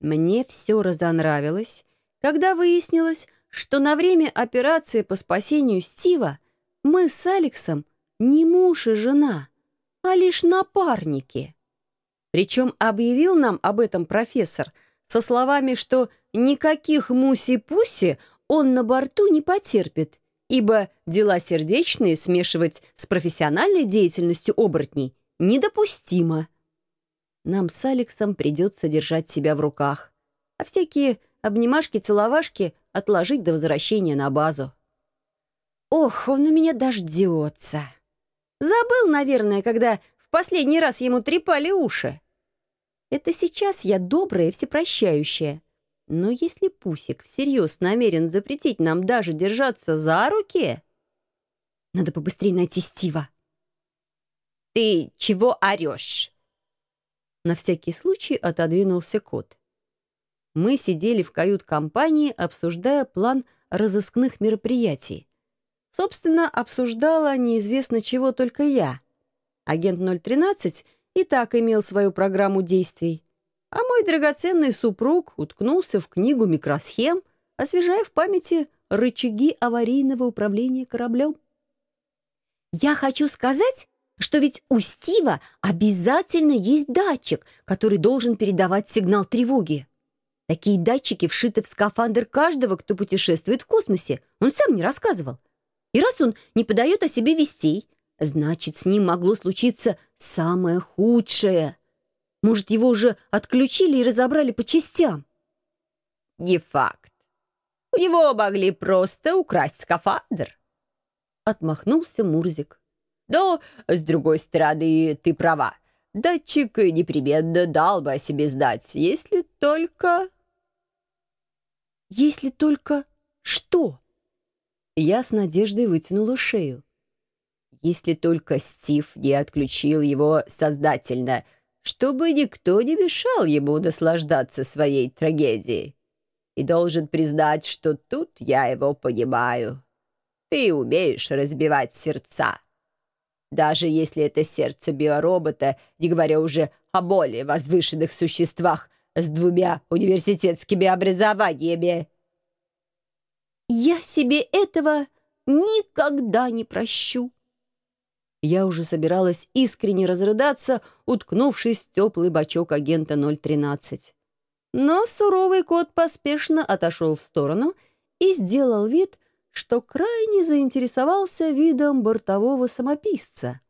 Мне все разонравилось, когда выяснилось, что на время операции по спасению Стива мы с Алексом не муж и жена, а лишь напарники. Причем объявил нам об этом профессор со словами, что никаких муси-пуси он на борту не потерпит, ибо дела сердечные смешивать с профессиональной деятельностью оборотней недопустимо. Нам с Алексом придется держать себя в руках, а всякие обнимашки-целовашки отложить до возвращения на базу. Ох, он у меня дождется. Забыл, наверное, когда в последний раз ему трепали уши. Это сейчас я добрая и всепрощающая. Но если Пусик всерьез намерен запретить нам даже держаться за руки... Надо побыстрее найти Стива. «Ты чего орешь?» На всякий случай отодвинулся кот. Мы сидели в кают-компании, обсуждая план разыскных мероприятий. Собственно, обсуждала неизвестно чего только я. Агент 013 и так имел свою программу действий. А мой драгоценный супруг уткнулся в книгу микросхем, освежая в памяти рычаги аварийного управления кораблем. «Я хочу сказать, что ведь у Стива обязательно есть датчик, который должен передавать сигнал тревоги. Такие датчики вшиты в скафандр каждого, кто путешествует в космосе. Он сам не рассказывал. И раз он не подает о себе вестей, значит, с ним могло случиться самое худшее. Может, его уже отключили и разобрали по частям? Не факт. У него могли просто украсть скафандр. Отмахнулся Мурзик. Но, с другой стороны, ты права. Датчик непременно дал бы о себе знать, если только... Если только что? Я с надеждой вытянула шею. Если только Стив не отключил его сознательно, чтобы никто не мешал ему наслаждаться своей трагедией. И должен признать, что тут я его понимаю. Ты умеешь разбивать сердца. Даже если это сердце биоробота, не говоря уже о более возвышенных существах с двумя университетскими образованиями. Я себе этого никогда не прощу. Я уже собиралась искренне разрыдаться, уткнувшись в теплый бачок агента 013. Но суровый кот поспешно отошел в сторону и сделал вид, что крайне заинтересовался видом бортового самописца.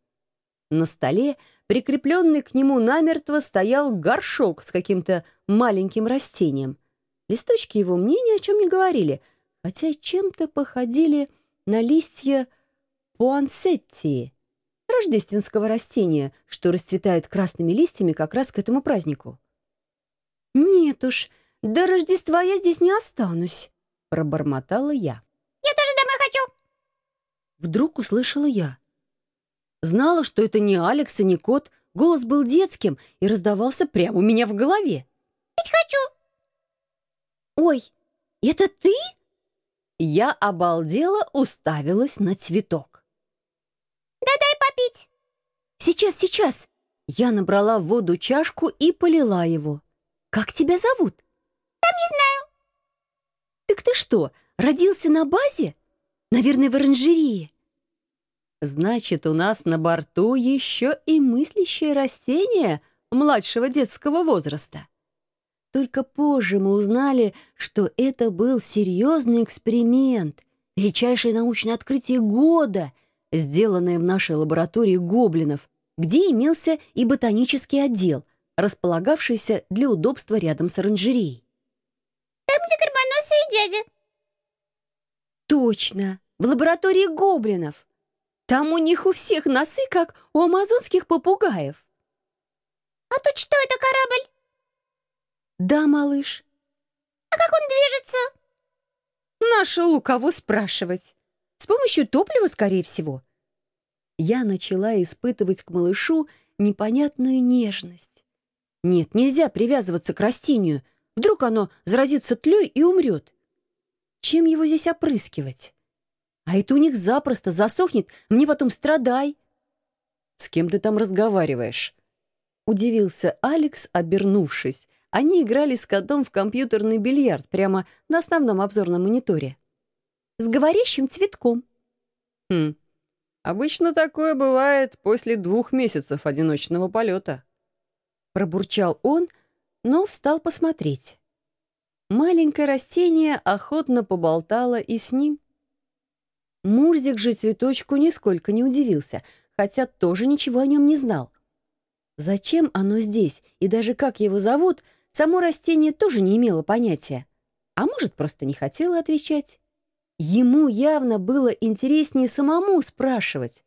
На столе, прикрепленный к нему намертво, стоял горшок с каким-то маленьким растением. Листочки его мне ни о чем не говорили, хотя чем-то походили на листья пуансеттии, рождественского растения, что расцветает красными листьями как раз к этому празднику. «Нет уж, до Рождества я здесь не останусь», — пробормотала я. «Я тоже домой хочу!» Вдруг услышала я. Знала, что это не Алекс и не кот, голос был детским и раздавался прямо у меня в голове. «Ведь хочу!» «Ой, это ты?» Я обалдела, уставилась на цветок. «Да дай попить!» «Сейчас, сейчас!» Я набрала в воду чашку и полила его. «Как тебя зовут?» «Там не знаю». «Так ты что, родился на базе? Наверное, в оранжерее?» «Значит, у нас на борту еще и мыслящее растение младшего детского возраста». Только позже мы узнали, что это был серьезный эксперимент, величайшее научное открытие года, сделанное в нашей лаборатории гоблинов, где имелся и ботанический отдел, располагавшийся для удобства рядом с оранжереей. «Там, где горбоносые дядя». «Точно! В лаборатории гоблинов! Там у них у всех носы, как у амазонских попугаев». «А тут что, это корабль?» «Да, малыш». «А как он движется?» «Нашел у кого спрашивать. С помощью топлива, скорее всего». Я начала испытывать к малышу непонятную нежность. Нет, нельзя привязываться к растению. Вдруг оно заразится тлей и умрет. Чем его здесь опрыскивать? А это у них запросто засохнет, мне потом страдай. С кем ты там разговариваешь? Удивился Алекс, обернувшись, они играли с котом в компьютерный бильярд прямо на основном обзорном мониторе. С говорящим цветком. Хм, обычно такое бывает после двух месяцев одиночного полета. Пробурчал он, но встал посмотреть. Маленькое растение охотно поболтало и с ним. Мурзик же цветочку нисколько не удивился, хотя тоже ничего о нем не знал. Зачем оно здесь и даже как его зовут, само растение тоже не имело понятия. А может, просто не хотело отвечать. Ему явно было интереснее самому спрашивать.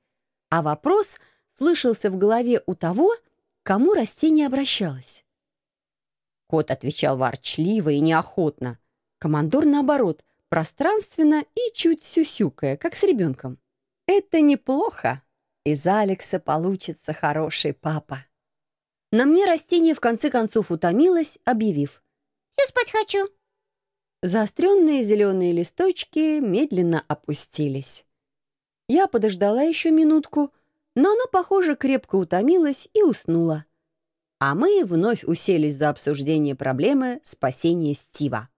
А вопрос слышался в голове у того, кому растение обращалось. Кот отвечал ворчливо и неохотно. Командор, наоборот, пространственно и чуть сюсюкая, как с ребенком. «Это неплохо. Из Алекса получится хороший папа». На мне растение в конце концов утомилось, объявив. «Все спать хочу». Заостренные зеленые листочки медленно опустились. Я подождала еще минутку, но оно, похоже, крепко утомилось и уснуло. А мы вновь уселись за обсуждение проблемы спасения Стива.